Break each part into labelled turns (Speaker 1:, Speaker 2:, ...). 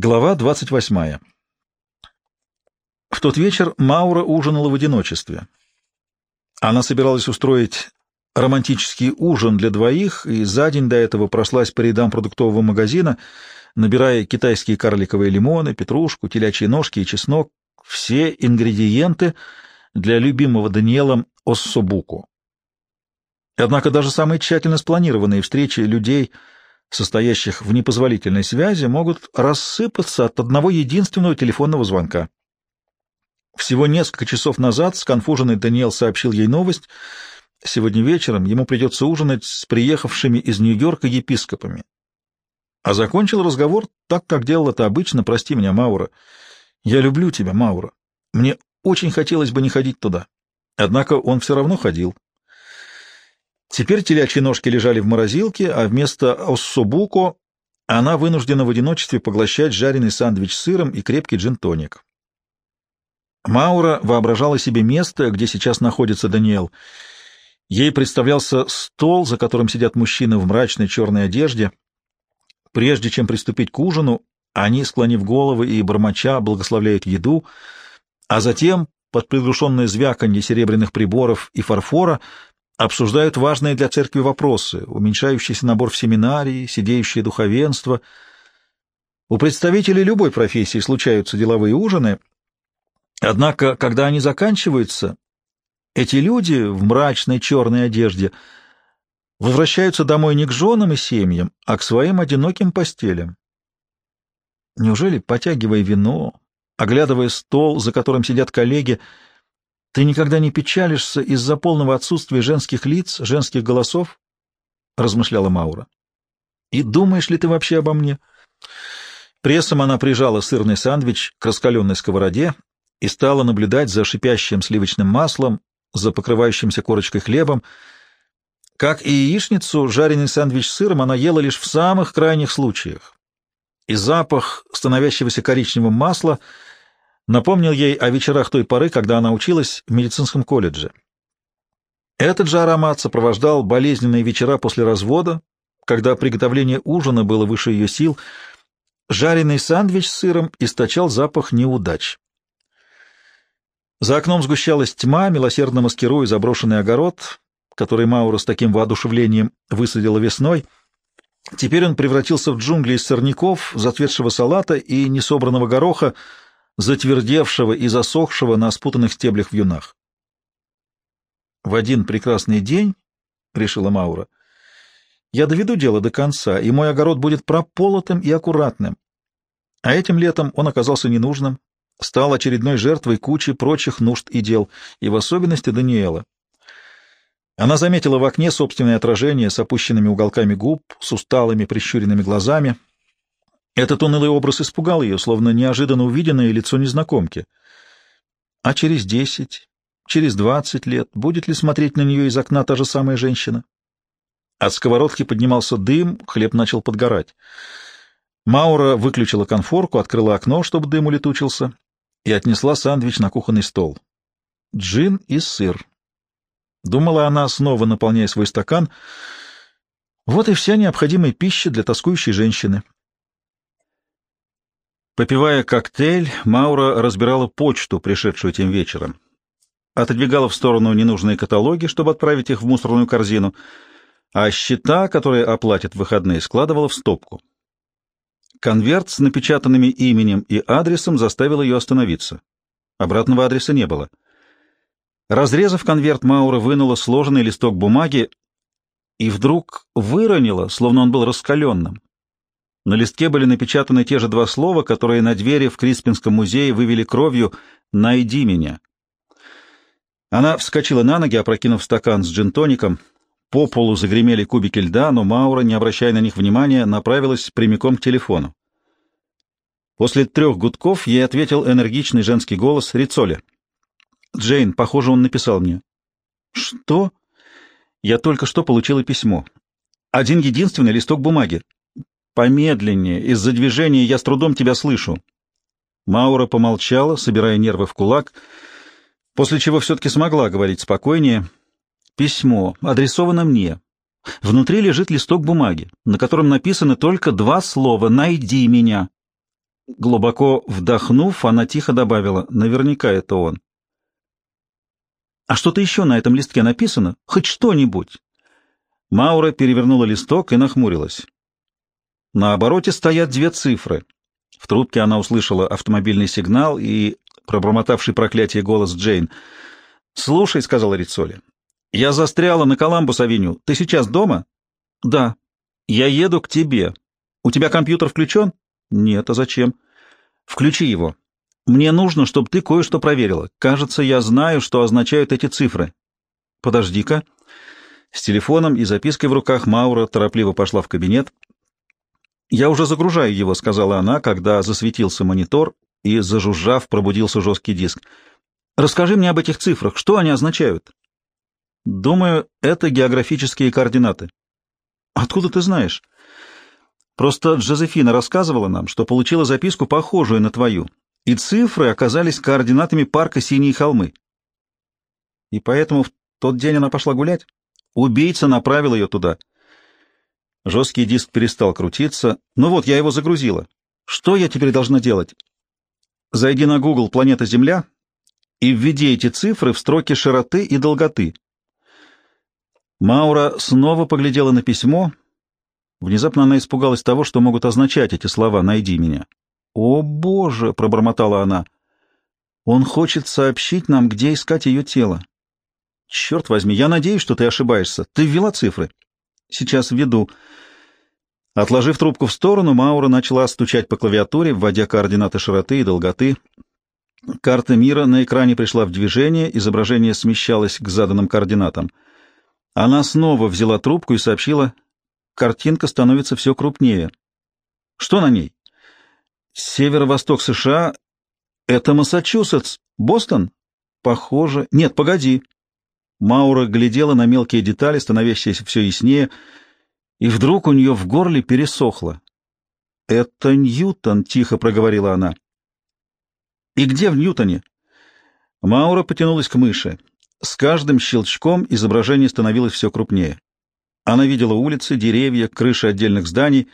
Speaker 1: Глава 28. В тот вечер Маура ужинала в одиночестве. Она собиралась устроить романтический ужин для двоих и за день до этого прошлась по рядам продуктового магазина, набирая китайские карликовые лимоны, петрушку, телячьи ножки и чеснок, все ингредиенты для любимого Даниэлом оссобуку. Однако даже самые тщательно спланированные встречи людей — состоящих в непозволительной связи, могут рассыпаться от одного единственного телефонного звонка. Всего несколько часов назад сконфуженный Даниэл сообщил ей новость. Сегодня вечером ему придется ужинать с приехавшими из Нью-Йорка епископами. А закончил разговор так, как делал это обычно. «Прости меня, Маура. Я люблю тебя, Маура. Мне очень хотелось бы не ходить туда». Однако он все равно ходил. Теперь телячьи ножки лежали в морозилке, а вместо оссобуко она вынуждена в одиночестве поглощать жареный сэндвич с сыром и крепкий джин-тоник. Маура воображала себе место, где сейчас находится Даниэл. Ей представлялся стол, за которым сидят мужчины в мрачной черной одежде. Прежде чем приступить к ужину, они, склонив головы и бормоча, благословляют еду, а затем, под приглушенное звяканье серебряных приборов и фарфора, обсуждают важные для церкви вопросы, уменьшающийся набор в семинарии, сидеющее духовенство. У представителей любой профессии случаются деловые ужины, однако, когда они заканчиваются, эти люди в мрачной черной одежде возвращаются домой не к женам и семьям, а к своим одиноким постелям. Неужели, потягивая вино, оглядывая стол, за которым сидят коллеги, ты никогда не печалишься из-за полного отсутствия женских лиц, женских голосов? — размышляла Маура. — И думаешь ли ты вообще обо мне? Прессом она прижала сырный сандвич к раскаленной сковороде и стала наблюдать за шипящим сливочным маслом, за покрывающимся корочкой хлебом. Как и яичницу, жареный сандвич с сыром она ела лишь в самых крайних случаях. И запах становящегося коричневым масла — напомнил ей о вечерах той поры, когда она училась в медицинском колледже. Этот же аромат сопровождал болезненные вечера после развода, когда приготовление ужина было выше ее сил. Жареный сандвич с сыром источал запах неудач. За окном сгущалась тьма, милосердно маскируя заброшенный огород, который Маура с таким воодушевлением высадила весной. Теперь он превратился в джунгли из сорняков, затветшего салата и несобранного гороха, затвердевшего и засохшего на спутанных стеблях вьюнах. «В один прекрасный день, — решила Маура, — я доведу дело до конца, и мой огород будет прополотым и аккуратным. А этим летом он оказался ненужным, стал очередной жертвой кучи прочих нужд и дел, и в особенности Даниэла. Она заметила в окне собственное отражение с опущенными уголками губ, с усталыми прищуренными глазами — этот унылый образ испугал ее, словно неожиданно увиденное лицо незнакомки. А через десять, через двадцать лет будет ли смотреть на нее из окна та же самая женщина? От сковородки поднимался дым, хлеб начал подгорать. Маура выключила конфорку, открыла окно, чтобы дым улетучился, и отнесла сандвич на кухонный стол. Джин и сыр. Думала она, снова наполняя свой стакан. Вот и вся необходимая пища для тоскующей женщины. Попивая коктейль, Маура разбирала почту, пришедшую тем вечером. Отодвигала в сторону ненужные каталоги, чтобы отправить их в мусорную корзину, а счета, которые оплатят в выходные, складывала в стопку. Конверт с напечатанными именем и адресом заставил ее остановиться. Обратного адреса не было. Разрезав конверт, Маура вынула сложенный листок бумаги и вдруг выронила, словно он был раскаленным. На листке были напечатаны те же два слова, которые на двери в Криспинском музее вывели кровью «Найди меня». Она вскочила на ноги, опрокинув стакан с джинтоником. По полу загремели кубики льда, но Маура, не обращая на них внимания, направилась прямиком к телефону. После трех гудков ей ответил энергичный женский голос Рицоли. «Джейн, похоже, он написал мне». «Что?» «Я только что получила письмо. Один единственный листок бумаги. Помедленнее, из-за движения я с трудом тебя слышу. Маура помолчала, собирая нервы в кулак, после чего все-таки смогла говорить спокойнее. Письмо адресовано мне. Внутри лежит листок бумаги, на котором написаны только два слова «Найди меня». Глубоко вдохнув, она тихо добавила, наверняка это он. «А что-то еще на этом листке написано? Хоть что-нибудь?» Маура перевернула листок и нахмурилась. На обороте стоят две цифры. В трубке она услышала автомобильный сигнал и пробормотавший проклятие голос Джейн. «Слушай», — сказала Рицоли, — «я застряла на Коламбус-авеню. Ты сейчас дома?» «Да». «Я еду к тебе. У тебя компьютер включен?» «Нет, а зачем?» «Включи его. Мне нужно, чтобы ты кое-что проверила. Кажется, я знаю, что означают эти цифры». «Подожди-ка». С телефоном и запиской в руках Маура торопливо пошла в кабинет. «Я уже загружаю его», — сказала она, когда засветился монитор и, зажужжав, пробудился жесткий диск. «Расскажи мне об этих цифрах. Что они означают?» «Думаю, это географические координаты». «Откуда ты знаешь?» «Просто Джозефина рассказывала нам, что получила записку, похожую на твою, и цифры оказались координатами парка Синие холмы». «И поэтому в тот день она пошла гулять?» «Убийца направил ее туда». Жесткий диск перестал крутиться. «Ну вот, я его загрузила. Что я теперь должна делать?» Зайди на Google «Планета Земля» и введи эти цифры в строки широты и долготы. Маура снова поглядела на письмо. Внезапно она испугалась того, что могут означать эти слова «найди меня». «О, Боже!» — пробормотала она. «Он хочет сообщить нам, где искать ее тело». «Черт возьми, я надеюсь, что ты ошибаешься. Ты ввела цифры?» «Сейчас введу». Отложив трубку в сторону, Маура начала стучать по клавиатуре, вводя координаты широты и долготы. Карта мира на экране пришла в движение, изображение смещалось к заданным координатам. Она снова взяла трубку и сообщила, картинка становится все крупнее. Что на ней? Северо-восток США — это Массачусетс. Бостон? Похоже. Нет, погоди. Маура глядела на мелкие детали, становящиеся все яснее — и вдруг у нее в горле пересохло. «Это Ньютон», — тихо проговорила она. «И где в Ньютоне?» Маура потянулась к мыши. С каждым щелчком изображение становилось все крупнее. Она видела улицы, деревья, крыши отдельных зданий.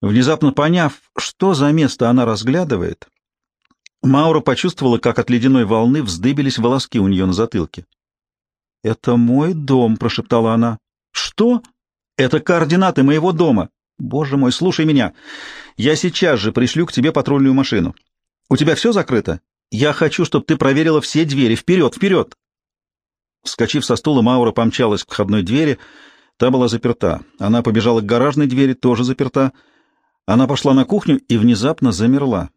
Speaker 1: Внезапно поняв, что за место она разглядывает, Маура почувствовала, как от ледяной волны вздыбились волоски у нее на затылке. «Это мой дом», — прошептала она. «Что?» Это координаты моего дома. Боже мой, слушай меня. Я сейчас же пришлю к тебе патрульную машину. У тебя все закрыто? Я хочу, чтобы ты проверила все двери. Вперед, вперед!» Вскочив со стула, Маура помчалась к входной двери. Та была заперта. Она побежала к гаражной двери, тоже заперта. Она пошла на кухню и внезапно замерла.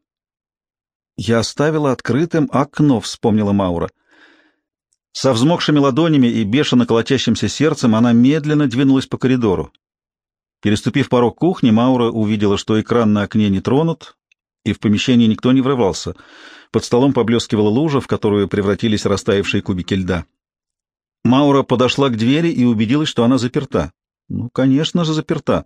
Speaker 1: «Я оставила открытым окно», — вспомнила Маура. Со взмокшими ладонями и бешено колотящимся сердцем она медленно двинулась по коридору. Переступив порог кухни, Маура увидела, что экран на окне не тронут, и в помещении никто не врывался. Под столом поблескивала лужа, в которую превратились растаявшие кубики льда. Маура подошла к двери и убедилась, что она заперта. Ну, конечно же, заперта.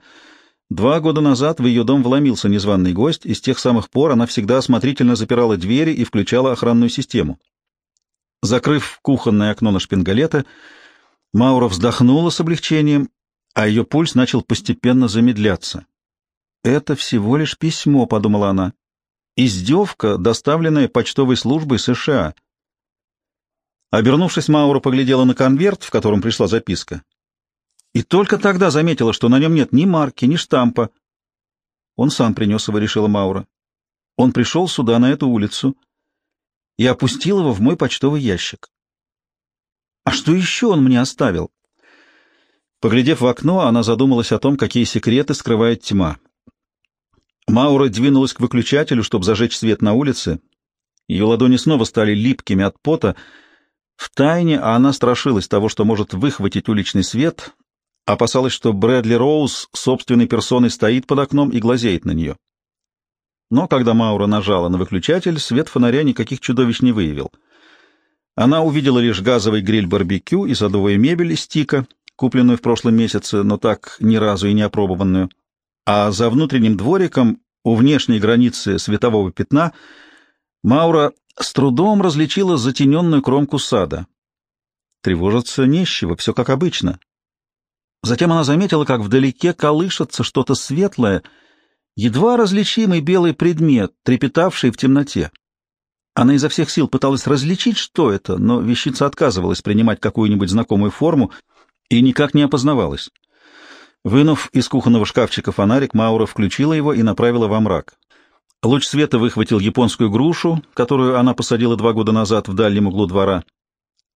Speaker 1: Два года назад в ее дом вломился незваный гость, и с тех самых пор она всегда осмотрительно запирала двери и включала охранную систему. Закрыв кухонное окно на шпингалета, Маура вздохнула с облегчением, а ее пульс начал постепенно замедляться. «Это всего лишь письмо», — подумала она. «Издевка, доставленная почтовой службой США». Обернувшись, Маура поглядела на конверт, в котором пришла записка. И только тогда заметила, что на нем нет ни марки, ни штампа. Он сам принес его, решила Маура. Он пришел сюда, на эту улицу, и опустил его в мой почтовый ящик. А что еще он мне оставил? Поглядев в окно, она задумалась о том, какие секреты скрывает тьма. Маура двинулась к выключателю, чтобы зажечь свет на улице. Ее ладони снова стали липкими от пота. Втайне она страшилась того, что может выхватить уличный свет, опасалась, что Брэдли Роуз собственной персоной стоит под окном и глазеет на нее. Но когда Маура нажала на выключатель, свет фонаря никаких чудовищ не выявил. Она увидела лишь газовый гриль барбекю и садовую мебель из тика, купленную в прошлом месяце, но так ни разу и не опробованную. А за внутренним двориком, у внешней границы светового пятна, Маура с трудом различила затененную кромку сада. Тревожиться нещего, все как обычно. Затем она заметила, как вдалеке колышется что-то светлое —
Speaker 2: едва различимый белый предмет, трепетавший в темноте. Она изо всех сил пыталась различить, что это, но вещица отказывалась принимать какую-нибудь знакомую форму и никак не опознавалась. Вынув из кухонного шкафчика фонарик, Маура включила его и направила во мрак. Луч света выхватил японскую грушу, которую она посадила два года назад в дальнем углу двора.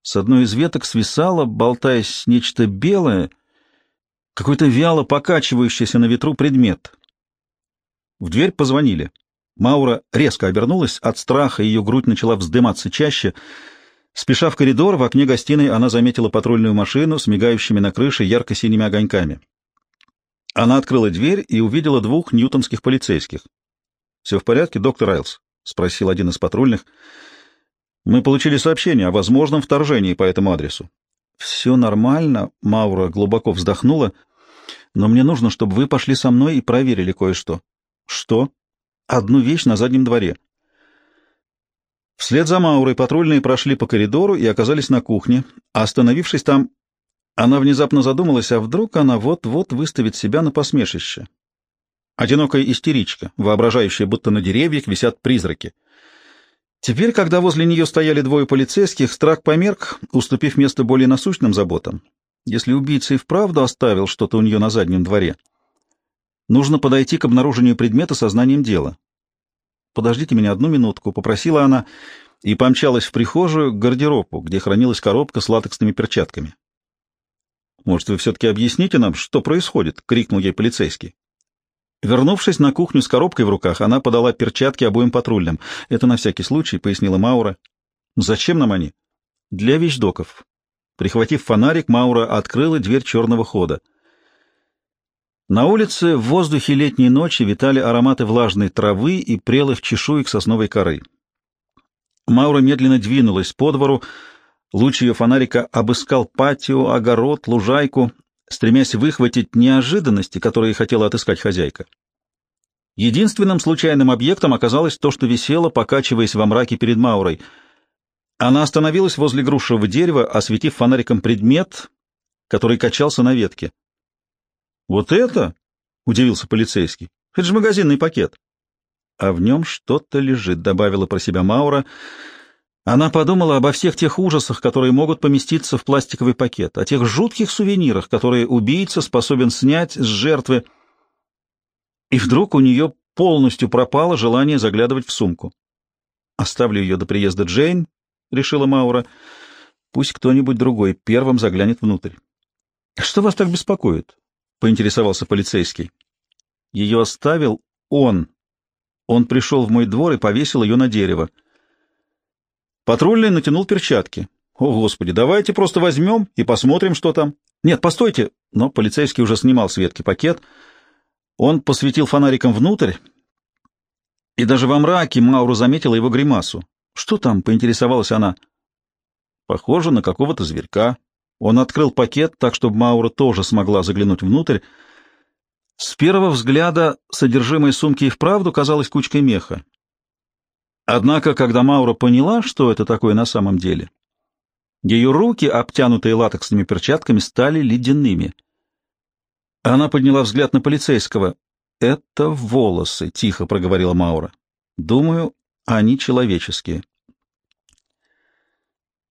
Speaker 2: С одной из веток свисало, болтаясь, нечто белое, какой-то вяло покачивающийся на ветру предмет. В дверь позвонили. Маура резко обернулась, от страха ее грудь начала вздыматься чаще. Спеша в коридор, в окне гостиной она заметила патрульную машину с мигающими на крыше ярко-синими огоньками. Она открыла дверь и увидела двух ньютонских полицейских. — Все в порядке, доктор Айлс? — спросил один из патрульных. — Мы получили сообщение о возможном вторжении по этому адресу. — Все нормально, — Маура глубоко вздохнула, — но мне нужно, чтобы вы пошли со мной и проверили кое-что. — Что? — Одну вещь на заднем дворе. Вслед за Маурой патрульные прошли по коридору и оказались на кухне. Остановившись там, она внезапно задумалась, а вдруг она вот-вот выставит себя на посмешище. Одинокая истеричка, воображающая, будто на деревьях висят призраки. Теперь, когда возле нее стояли двое полицейских, страх померк, уступив место более насущным заботам. Если убийца и вправду оставил что-то у нее на заднем дворе, нужно подойти к обнаружению предмета сознанием дела. «Подождите меня одну минутку», — попросила она и помчалась в прихожую к гардеробу, где хранилась коробка с латексными перчатками. «Может, вы все-таки объясните нам, что происходит?» — крикнул ей полицейский. Вернувшись на кухню с коробкой в руках, она подала перчатки обоим патрульным. «Это на всякий случай», — пояснила Маура. «Зачем нам они?» «Для вещдоков». Прихватив фонарик, Маура открыла дверь черного хода. На улице в воздухе летней ночи витали ароматы влажной травы и прелых чешуек сосновой коры. Маура медленно двинулась по двору, луч ее фонарика обыскал патио, огород, лужайку, стремясь выхватить неожиданности, которые хотела отыскать хозяйка. Единственным случайным объектом оказалось то, что висело, покачиваясь во мраке перед Маурой. Она остановилась возле грушевого дерева, осветив фонариком предмет, который качался на ветке. «Вот это?» — удивился полицейский. «Это же магазинный пакет». «А в нем что-то лежит», — добавила про себя Маура, — она подумала обо всех тех ужасах, которые могут поместиться в пластиковый пакет, о тех жутких сувенирах, которые убийца способен снять с жертвы. И вдруг у нее полностью пропало желание заглядывать в сумку. «Оставлю ее до приезда Джейн», — решила Маура. «Пусть кто-нибудь другой первым заглянет внутрь». «Что вас так беспокоит?» — поинтересовался полицейский. «Ее оставил он. Он пришел в мой двор и повесил ее на дерево». Патрульный натянул перчатки. «О, Господи, давайте просто возьмем и посмотрим, что там». «Нет, постойте!» Но полицейский уже снимал с ветки пакет. Он посветил фонариком внутрь, и даже во мраке Мауру заметила его гримасу. «Что там?» — поинтересовалась она. «Похоже на какого-то зверька». Он открыл пакет так, чтобы Маура тоже смогла заглянуть внутрь. С первого взгляда содержимое сумки и вправду казалось кучкой меха. Однако, когда Маура поняла, что это такое на самом деле, ее руки, обтянутые латексными перчатками, стали ледяными. Она подняла взгляд на полицейского. «Это волосы», — тихо проговорила Маура. «Думаю, они человеческие».